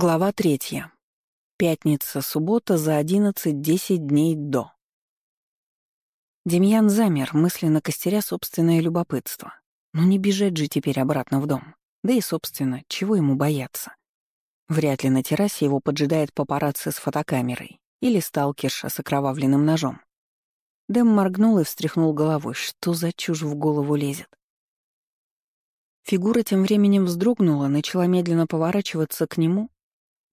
Глава третья. Пятница, суббота за 11-10 дней до. Демьян замер, мысленно костеря собственное любопытство. Ну не бежать же теперь обратно в дом. Да и, собственно, чего ему бояться? Вряд ли на террасе его поджидает папарацци с фотокамерой или сталкерша с окровавленным ножом. Дэм моргнул и встряхнул головой. Что за чушь в голову лезет? Фигура тем временем вздрогнула, начала медленно поворачиваться к нему,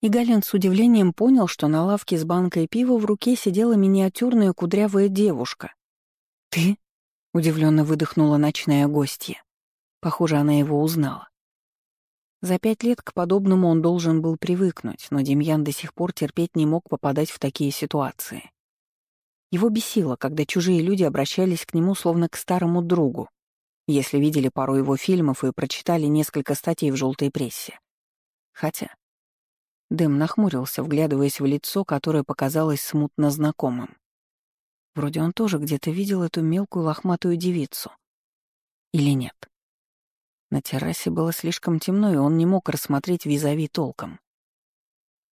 и Галин с удивлением понял, что на лавке с банкой пива в руке сидела миниатюрная кудрявая девушка. «Ты?» — удивленно выдохнула ночная гостья. Похоже, она его узнала. За пять лет к подобному он должен был привыкнуть, но Демьян до сих пор терпеть не мог попадать в такие ситуации. Его бесило, когда чужие люди обращались к нему словно к старому другу, если видели пару его фильмов и прочитали несколько статей в желтой прессе. Хотя Дэм нахмурился, вглядываясь в лицо, которое показалось смутно знакомым. Вроде он тоже где-то видел эту мелкую лохматую девицу. Или нет? На террасе было слишком темно, и он не мог рассмотреть визави толком.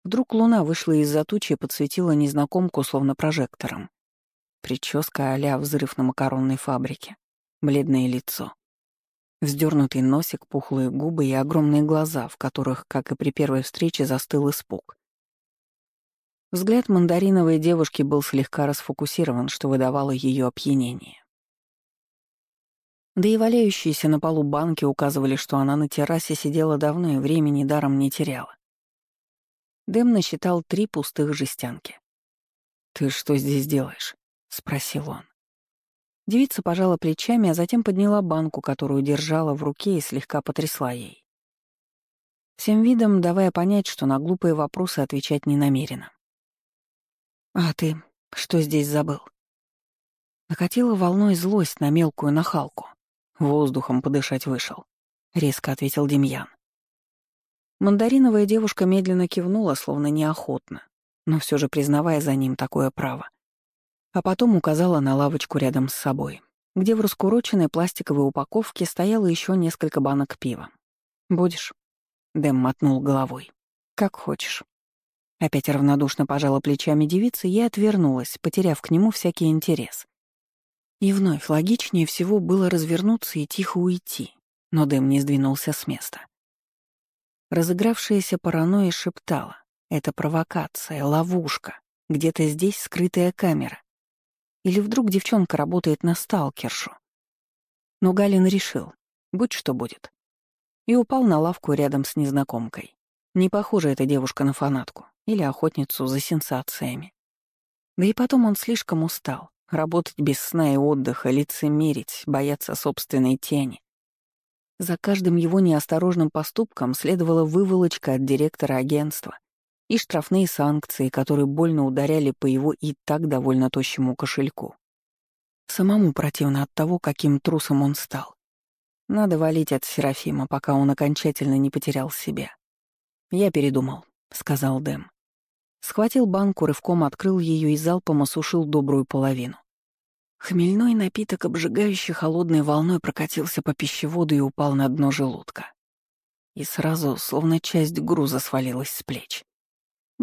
Вдруг луна вышла из-за тучи и подсветила незнакомку словно прожектором. Прическа а взрыв на макаронной фабрике. Бледное лицо. Вздернутый носик, пухлые губы и огромные глаза, в которых, как и при первой встрече, застыл испуг. Взгляд мандариновой девушки был слегка расфокусирован, что выдавало ее опьянение. Да и валяющиеся на полу банки указывали, что она на террасе сидела давно и времени даром не теряла. Дэм насчитал три пустых жестянки. «Ты что здесь делаешь?» — спросил он. Девица пожала плечами, а затем подняла банку, которую держала в руке и слегка потрясла ей. Всем видом давая понять, что на глупые вопросы отвечать не намерена. «А ты что здесь забыл?» Накатила волной злость на мелкую нахалку. Воздухом подышать вышел, — резко ответил Демьян. Мандариновая девушка медленно кивнула, словно неохотно, но все же признавая за ним такое право а потом указала на лавочку рядом с собой, где в раскуроченной пластиковой упаковке стояло еще несколько банок пива. «Будешь?» — Дэм мотнул головой. «Как хочешь». Опять равнодушно пожала плечами девица и отвернулась, потеряв к нему всякий интерес. И вновь логичнее всего было развернуться и тихо уйти, но Дэм не сдвинулся с места. Разыгравшаяся паранойя шептала. Это провокация, ловушка. Где-то здесь скрытая камера. Или вдруг девчонка работает на сталкершу? Но Галин решил, будь что будет. И упал на лавку рядом с незнакомкой. Не похожа эта девушка на фанатку или охотницу за сенсациями. Да и потом он слишком устал. Работать без сна и отдыха, лицемерить, бояться собственной тени. За каждым его неосторожным поступком следовала выволочка от директора агентства, и штрафные санкции, которые больно ударяли по его и так довольно тощему кошельку. Самому противно от того, каким трусом он стал. Надо валить от Серафима, пока он окончательно не потерял себя. «Я передумал», — сказал Дэм. Схватил банку, рывком открыл ее и залпом осушил добрую половину. Хмельной напиток, обжигающий холодной волной, прокатился по пищеводу и упал на дно желудка. И сразу, словно часть груза, свалилась с плеч.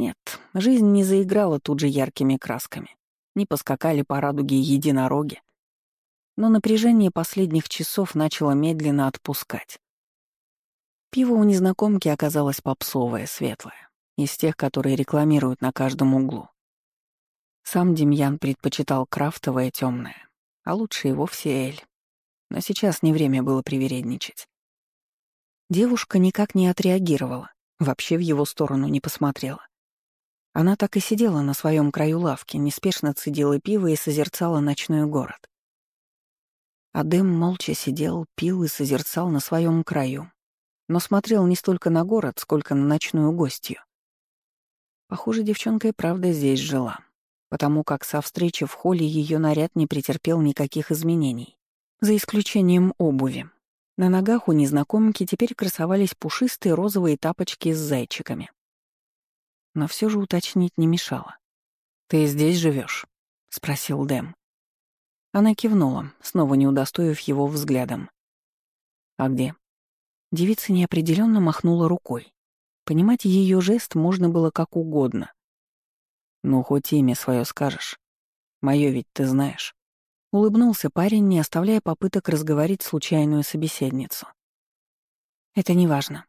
Нет, жизнь не заиграла тут же яркими красками. Не поскакали по радуге единороги. Но напряжение последних часов начало медленно отпускать. Пиво у незнакомки оказалось попсовое, светлое, из тех, которые рекламируют на каждом углу. Сам Демьян предпочитал крафтовое темное, а лучше и вовсе эль. Но сейчас не время было привередничать. Девушка никак не отреагировала, вообще в его сторону не посмотрела. Она так и сидела на своем краю лавки, неспешно цедила пиво и созерцала ночной город. Адем молча сидел, пил и созерцал на своем краю, но смотрел не столько на город, сколько на ночную гостью. Похоже, девчонка и правда здесь жила, потому как со встречи в холле ее наряд не претерпел никаких изменений, за исключением обуви. На ногах у незнакомки теперь красовались пушистые розовые тапочки с зайчиками но все же уточнить не мешало. «Ты здесь живешь? спросил Дэм. Она кивнула, снова не удостоив его взглядом. «А где?» Девица неопределенно махнула рукой. Понимать ее жест можно было как угодно. «Ну, хоть имя свое скажешь. Мое ведь ты знаешь». Улыбнулся парень, не оставляя попыток разговорить случайную собеседницу. «Это не важно».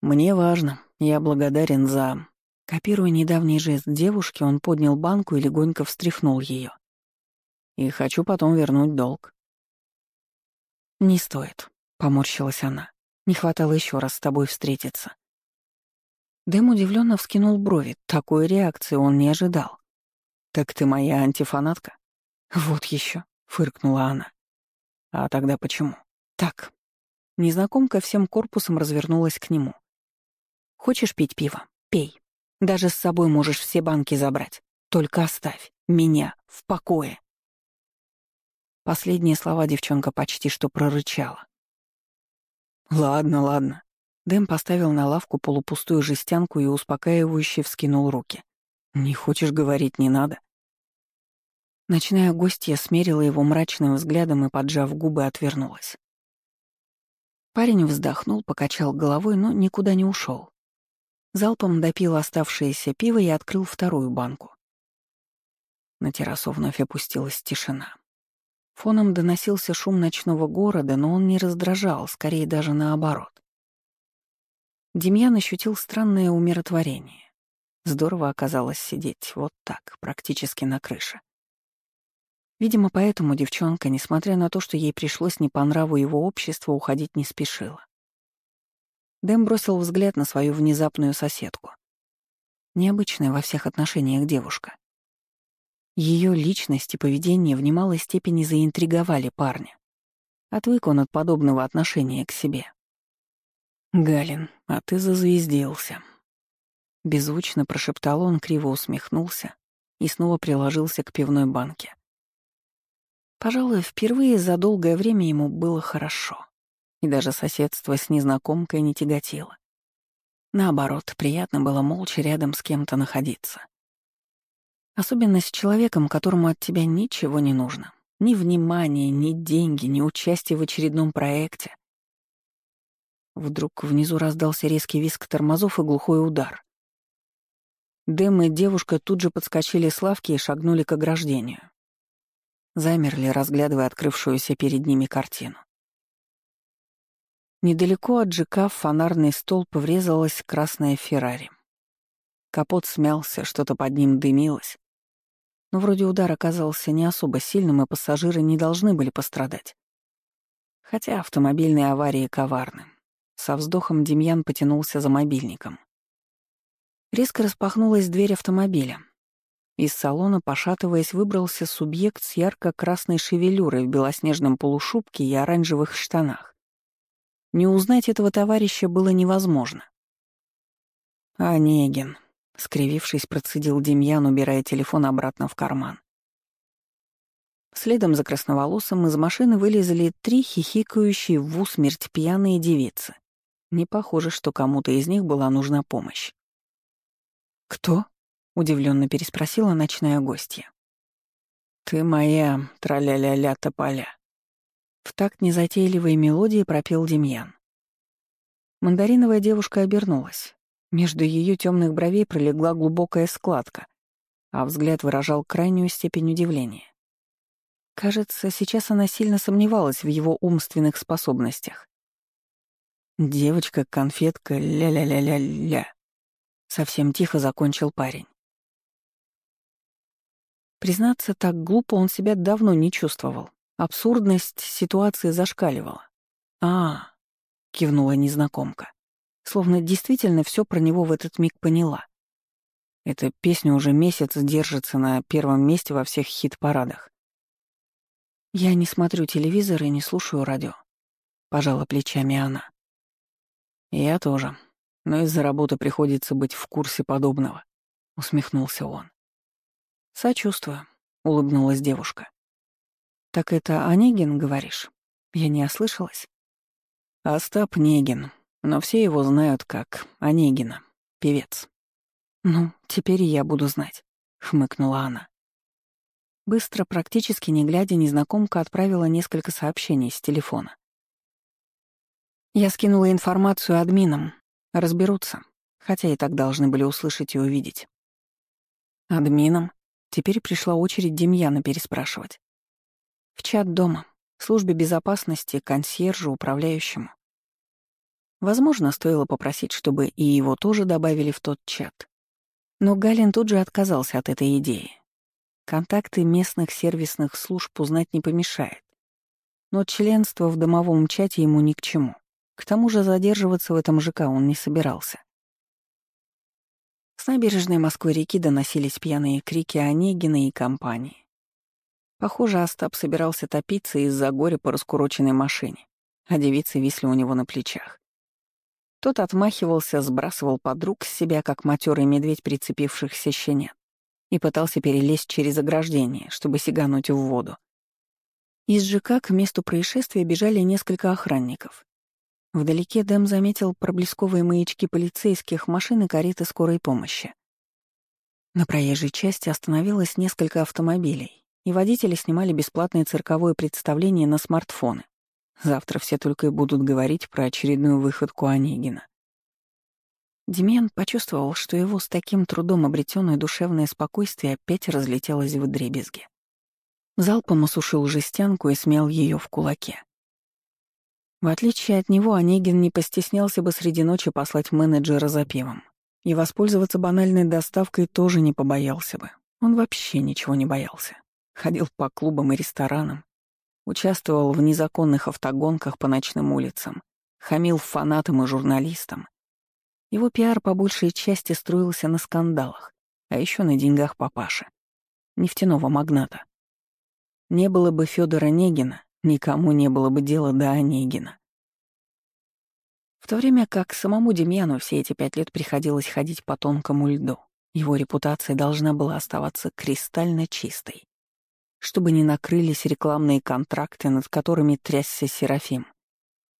«Мне важно. Я благодарен за...» Копируя недавний жест девушки, он поднял банку и легонько встряхнул ее. «И хочу потом вернуть долг». «Не стоит», — поморщилась она. «Не хватало еще раз с тобой встретиться». Дэм удивленно вскинул брови. Такой реакции он не ожидал. «Так ты моя антифанатка?» «Вот еще, фыркнула она. «А тогда почему?» «Так». Незнакомка всем корпусом развернулась к нему. «Хочешь пить пиво? Пей. Даже с собой можешь все банки забрать. Только оставь меня в покое». Последние слова девчонка почти что прорычала. «Ладно, ладно». Дэм поставил на лавку полупустую жестянку и успокаивающе вскинул руки. «Не хочешь говорить, не надо». Ночная гостья смерила его мрачным взглядом и, поджав губы, отвернулась. Парень вздохнул, покачал головой, но никуда не ушел. Залпом допил оставшееся пиво и открыл вторую банку. На террасу вновь опустилась тишина. Фоном доносился шум ночного города, но он не раздражал, скорее даже наоборот. Демьян ощутил странное умиротворение. Здорово оказалось сидеть вот так, практически на крыше. Видимо, поэтому девчонка, несмотря на то, что ей пришлось не по нраву его общества, уходить не спешила. Дэм бросил взгляд на свою внезапную соседку. Необычная во всех отношениях девушка. Ее личность и поведение в немалой степени заинтриговали парня. Отвык он от подобного отношения к себе. «Галин, а ты зазвездился». Беззвучно прошептал он, криво усмехнулся и снова приложился к пивной банке. Пожалуй, впервые за долгое время ему было хорошо, и даже соседство с незнакомкой не тяготило. Наоборот, приятно было молча рядом с кем-то находиться. Особенно с человеком, которому от тебя ничего не нужно. Ни внимания, ни деньги, ни участие в очередном проекте. Вдруг внизу раздался резкий визг тормозов и глухой удар. Дэм и девушка тут же подскочили с лавки и шагнули к ограждению. Замерли, разглядывая открывшуюся перед ними картину. Недалеко от ЖК в фонарный столб врезалась красная Феррари. Капот смялся, что-то под ним дымилось, но вроде удар оказался не особо сильным, и пассажиры не должны были пострадать. Хотя автомобильные аварии коварны. Со вздохом Демьян потянулся за мобильником. Резко распахнулась дверь автомобиля. Из салона, пошатываясь, выбрался субъект с ярко-красной шевелюрой в белоснежном полушубке и оранжевых штанах. Не узнать этого товарища было невозможно. «Онегин», Скривившись, процедил Демьян, убирая телефон обратно в карман. Следом за красноволосым из машины вылезли три хихикающие в усмерть пьяные девицы. Не похоже, что кому-то из них была нужна помощь. «Кто?» — удивленно переспросила ночная гостья. «Ты моя траля-ля-ля тополя». В такт незатейливой мелодии пропел Демьян. Мандариновая девушка обернулась. Между ее темных бровей пролегла глубокая складка, а взгляд выражал крайнюю степень удивления. Кажется, сейчас она сильно сомневалась в его умственных способностях. «Девочка-конфетка, ля-ля-ля-ля-ля», — совсем тихо закончил парень. Признаться, так глупо он себя давно не чувствовал. Абсурдность ситуации зашкаливала. «А, — кивнула незнакомка словно действительно все про него в этот миг поняла. Эта песня уже месяц держится на первом месте во всех хит-парадах. «Я не смотрю телевизор и не слушаю радио», — пожала плечами она. «Я тоже, но из-за работы приходится быть в курсе подобного», — усмехнулся он. «Сочувствую», — улыбнулась девушка. «Так это Онегин, говоришь? Я не ослышалась?» «Остап Негин, но все его знают как Онегина, певец. «Ну, теперь я буду знать», — хмыкнула она. Быстро, практически не глядя, незнакомка отправила несколько сообщений с телефона. Я скинула информацию админам. Разберутся. хотя и так должны были услышать и увидеть. Админом теперь пришла очередь Демьяна переспрашивать. В чат дома, службе безопасности, консьержу, управляющему. Возможно, стоило попросить, чтобы и его тоже добавили в тот чат. Но Галин тут же отказался от этой идеи. Контакты местных сервисных служб узнать не помешает. Но членство в домовом чате ему ни к чему. К тому же задерживаться в этом ЖК он не собирался. С набережной Москвы-реки доносились пьяные крики Онегина и компании. Похоже, Остап собирался топиться из-за горя по раскуроченной машине, а девицы висли у него на плечах. Тот отмахивался, сбрасывал подруг с себя, как матерый медведь прицепившихся щенят, и пытался перелезть через ограждение, чтобы сигануть в воду. Из ЖК к месту происшествия бежали несколько охранников. Вдалеке Дэм заметил проблесковые маячки полицейских машин и кареты скорой помощи. На проезжей части остановилось несколько автомобилей, и водители снимали бесплатное цирковое представление на смартфоны. Завтра все только и будут говорить про очередную выходку Онегина. Демьян почувствовал, что его с таким трудом обретенное душевное спокойствие опять разлетелось в дребезги. Залпом осушил жестянку и смел ее в кулаке. В отличие от него, Онегин не постеснялся бы среди ночи послать менеджера за пивом. И воспользоваться банальной доставкой тоже не побоялся бы. Он вообще ничего не боялся. Ходил по клубам и ресторанам, Участвовал в незаконных автогонках по ночным улицам, хамил фанатам и журналистам. Его пиар по большей части строился на скандалах, а еще на деньгах папаши, нефтяного магната. Не было бы Федора Негина, никому не было бы дела до Онегина. В то время как самому Демьяну все эти пять лет приходилось ходить по тонкому льду, его репутация должна была оставаться кристально чистой чтобы не накрылись рекламные контракты, над которыми трясся Серафим.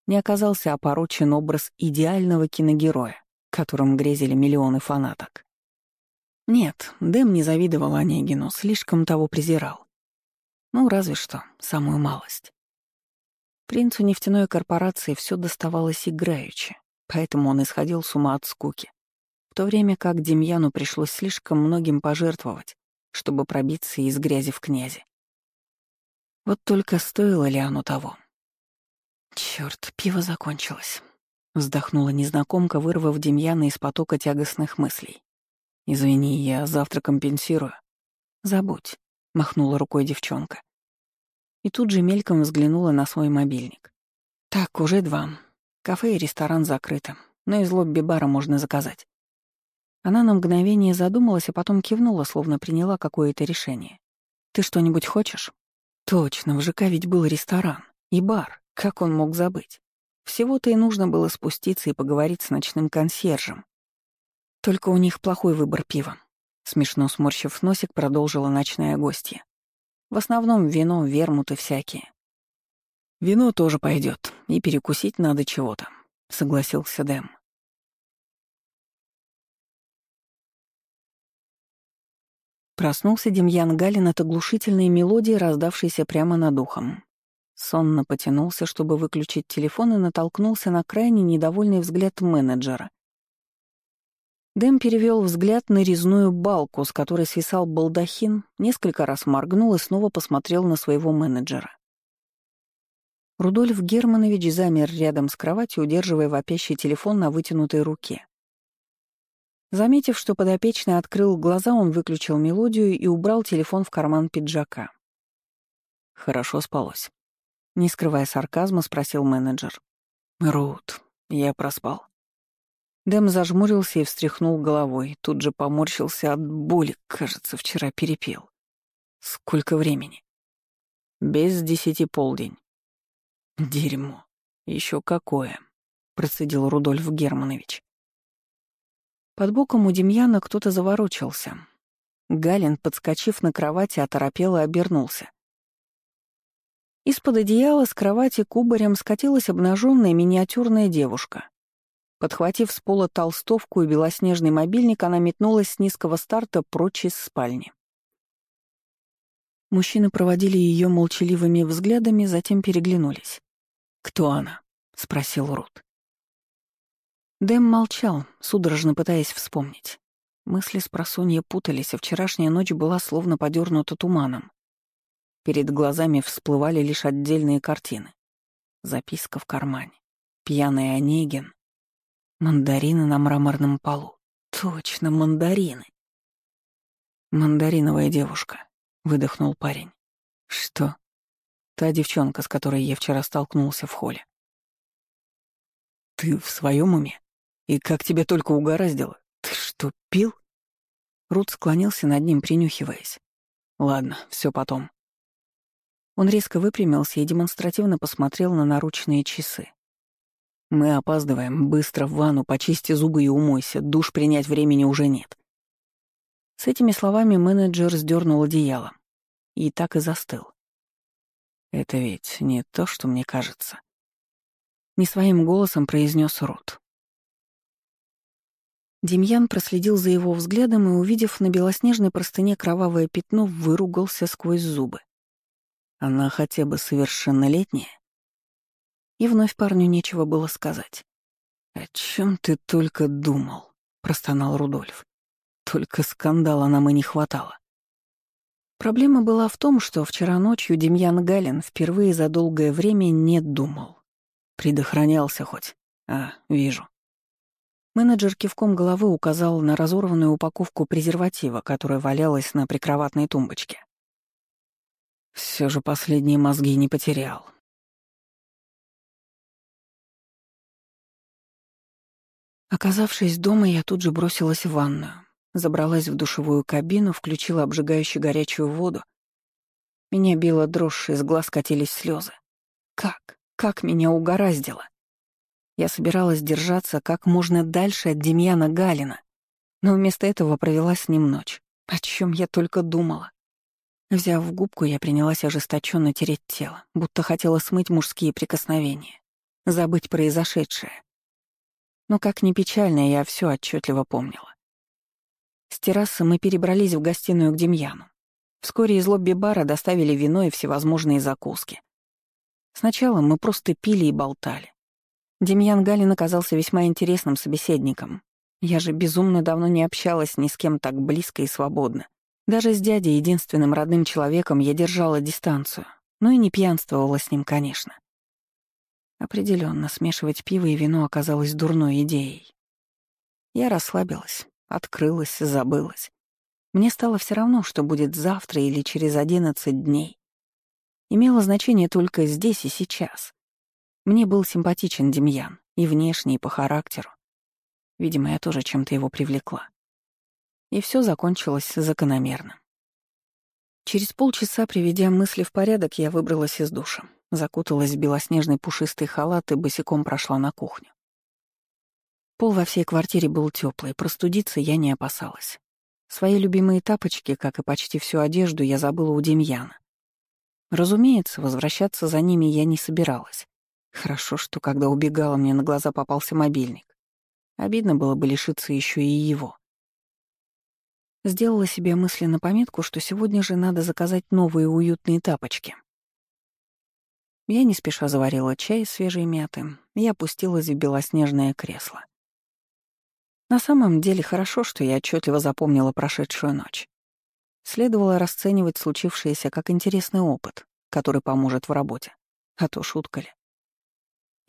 Не оказался опорочен образ идеального киногероя, которым грезили миллионы фанаток. Нет, Дэм не завидовал Онегину, слишком того презирал. Ну, разве что, самую малость. Принцу нефтяной корпорации все доставалось играючи, поэтому он исходил с ума от скуки, в то время как Демьяну пришлось слишком многим пожертвовать, чтобы пробиться из грязи в князи. Вот только стоило ли оно того? Черт, пиво закончилось. Вздохнула незнакомка, вырвав Демьяна из потока тягостных мыслей. «Извини, я завтра компенсирую». «Забудь», — махнула рукой девчонка. И тут же мельком взглянула на свой мобильник. «Так, уже два. Кафе и ресторан закрыты, но из лобби-бара можно заказать». Она на мгновение задумалась, а потом кивнула, словно приняла какое-то решение. «Ты что-нибудь хочешь?» Точно, в ЖК ведь был ресторан и бар. Как он мог забыть? Всего-то и нужно было спуститься и поговорить с ночным консьержем. Только у них плохой выбор пива. Смешно сморщив носик, продолжила ночная гостья. В основном вино, вермуты всякие. Вино тоже пойдет, и перекусить надо чего-то, согласился Дэм. Проснулся Демьян Галин от оглушительной мелодии, раздавшейся прямо над ухом. Сонно потянулся, чтобы выключить телефон, и натолкнулся на крайне недовольный взгляд менеджера. Дэм перевел взгляд на резную балку, с которой свисал балдахин, несколько раз моргнул и снова посмотрел на своего менеджера. Рудольф Германович замер рядом с кроватью, удерживая вопящий телефон на вытянутой руке. Заметив, что подопечный открыл глаза, он выключил мелодию и убрал телефон в карман пиджака. Хорошо спалось. Не скрывая сарказма, спросил менеджер. «Рут, я проспал». Дэм зажмурился и встряхнул головой, тут же поморщился от боли, кажется, вчера перепил. «Сколько времени?» «Без десяти полдень». «Дерьмо. Еще какое», — процедил Рудольф Германович. Под боком у Демьяна кто-то заворочился. Галин, подскочив на кровати, оторопело обернулся. Из-под одеяла с кровати кубарем скатилась обнаженная миниатюрная девушка. Подхватив с пола толстовку и белоснежный мобильник, она метнулась с низкого старта прочь из спальни. Мужчины проводили ее молчаливыми взглядами, затем переглянулись. «Кто она?» — спросил Рут. Дэм молчал, судорожно пытаясь вспомнить. Мысли с просонья путались, а вчерашняя ночь была словно подернута туманом. Перед глазами всплывали лишь отдельные картины. Записка в кармане. Пьяный Онегин. Мандарины на мраморном полу. Точно, мандарины. «Мандариновая девушка», — выдохнул парень. «Что?» «Та девчонка, с которой я вчера столкнулся в холле». «Ты в своем уме? И как тебе только угораздило? Ты что, пил?» Рут склонился над ним, принюхиваясь. «Ладно, все потом». Он резко выпрямился и демонстративно посмотрел на наручные часы. «Мы опаздываем. Быстро в ванну, почисти зубы и умойся. Душ принять времени уже нет». С этими словами менеджер сдернул одеяло. И так и застыл. «Это ведь не то, что мне кажется». Не своим голосом произнес Рут. Демьян проследил за его взглядом и, увидев на белоснежной простыне кровавое пятно, выругался сквозь зубы. Она хотя бы совершеннолетняя? И вновь парню нечего было сказать. «О чем ты только думал?» — простонал Рудольф. «Только скандала нам и не хватало». Проблема была в том, что вчера ночью Демьян Галин впервые за долгое время не думал. Предохранялся хоть. А, вижу. Менеджер кивком головы указал на разорванную упаковку презерватива, которая валялась на прикроватной тумбочке. Все же последние мозги не потерял. Оказавшись дома, я тут же бросилась в ванную, забралась в душевую кабину, включила обжигающую горячую воду. Меня била дрожь, из глаз катились слезы. Как? Как меня угораздило? Я собиралась держаться как можно дальше от Демьяна Галина, но вместо этого провела с ним ночь. О чем я только думала. Взяв в губку, я принялась ожесточенно тереть тело, будто хотела смыть мужские прикосновения, забыть произошедшее. Но как ни печально, я все отчетливо помнила. С террасы мы перебрались в гостиную к Демьяну. Вскоре из лобби-бара доставили вино и всевозможные закуски. Сначала мы просто пили и болтали. Демьян Галин оказался весьма интересным собеседником. Я же безумно давно не общалась ни с кем так близко и свободно. Даже с дядей, единственным родным человеком, я держала дистанцию, но и не пьянствовала с ним, конечно. Определенно, смешивать пиво и вино оказалось дурной идеей. Я расслабилась, открылась, забылась. Мне стало все равно, что будет завтра или через одиннадцать дней. Имело значение только здесь и сейчас. Мне был симпатичен Демьян, и внешне, и по характеру. Видимо, я тоже чем-то его привлекла. И все закончилось закономерно. Через полчаса, приведя мысли в порядок, я выбралась из душа, закуталась в белоснежный пушистый халат и босиком прошла на кухню. Пол во всей квартире был теплый, простудиться я не опасалась. Свои любимые тапочки, как и почти всю одежду, я забыла у Демьяна. Разумеется, возвращаться за ними я не собиралась. Хорошо, что когда убегала, мне на глаза попался мобильник. Обидно было бы лишиться еще и его. Сделала себе мысленно пометку, что сегодня же надо заказать новые уютные тапочки. Я не спеша заварила чай из свежей мяты и опустилась в белоснежное кресло. На самом деле хорошо, что я отчетливо запомнила прошедшую ночь. Следовало расценивать случившееся как интересный опыт, который поможет в работе. А то шутка ли.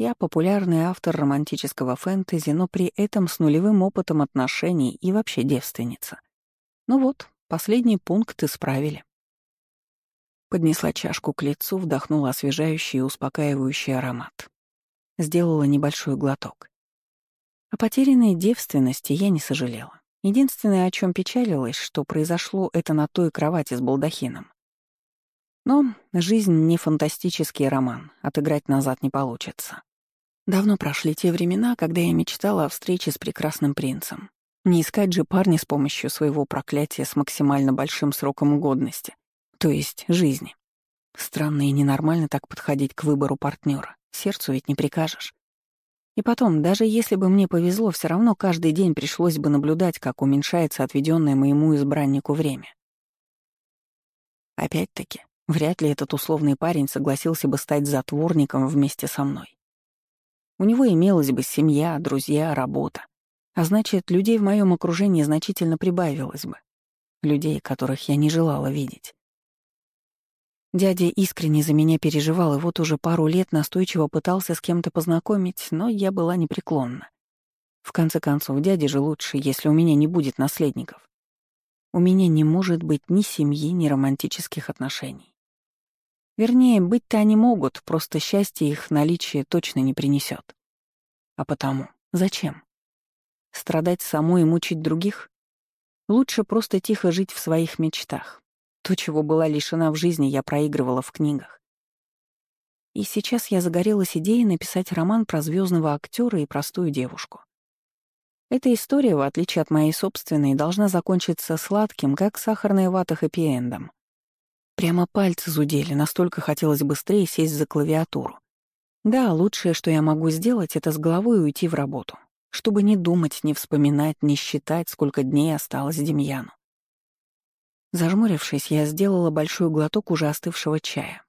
Я популярный автор романтического фэнтези, но при этом с нулевым опытом отношений и вообще девственница. Ну вот, последний пункт исправили. Поднесла чашку к лицу, вдохнула освежающий и успокаивающий аромат. Сделала небольшой глоток. О потерянной девственности я не сожалела. Единственное, о чем печалилась, что произошло это на той кровати с балдахином. Но жизнь не фантастический роман, отыграть назад не получится. Давно прошли те времена, когда я мечтала о встрече с прекрасным принцем. Не искать же парня с помощью своего проклятия с максимально большим сроком годности, то есть жизни. Странно и ненормально так подходить к выбору партнера. Сердцу ведь не прикажешь. И потом, даже если бы мне повезло, все равно каждый день пришлось бы наблюдать, как уменьшается отведенное моему избраннику время. Опять-таки, вряд ли этот условный парень согласился бы стать затворником вместе со мной. У него имелась бы семья, друзья, работа. А значит, людей в моем окружении значительно прибавилось бы. Людей, которых я не желала видеть. Дядя искренне за меня переживал, и вот уже пару лет настойчиво пытался с кем-то познакомить, но я была непреклонна. В конце концов, дяде же лучше, если у меня не будет наследников. У меня не может быть ни семьи, ни романтических отношений. Вернее, быть-то они могут, просто счастье их наличие точно не принесет. А потому, зачем? Страдать самой и мучить других? Лучше просто тихо жить в своих мечтах. То, чего была лишена в жизни, я проигрывала в книгах. И сейчас я загорелась идеей написать роман про звездного актера и простую девушку. Эта история, в отличие от моей собственной, должна закончиться сладким, как сахарная вата хэппи-эндом. Прямо пальцы зудели, настолько хотелось быстрее сесть за клавиатуру. Да, лучшее, что я могу сделать, это с головой уйти в работу, чтобы не думать, не вспоминать, не считать, сколько дней осталось Демьяну. Зажмурившись, я сделала большой глоток уже остывшего чая.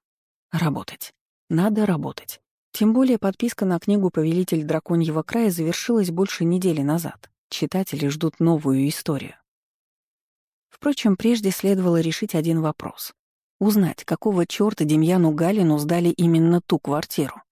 Работать. Надо работать. Тем более подписка на книгу «Повелитель драконьего края» завершилась больше недели назад. Читатели ждут новую историю. Впрочем, прежде следовало решить один вопрос. Узнать, какого чёрта Демьяну Галину сдали именно ту квартиру.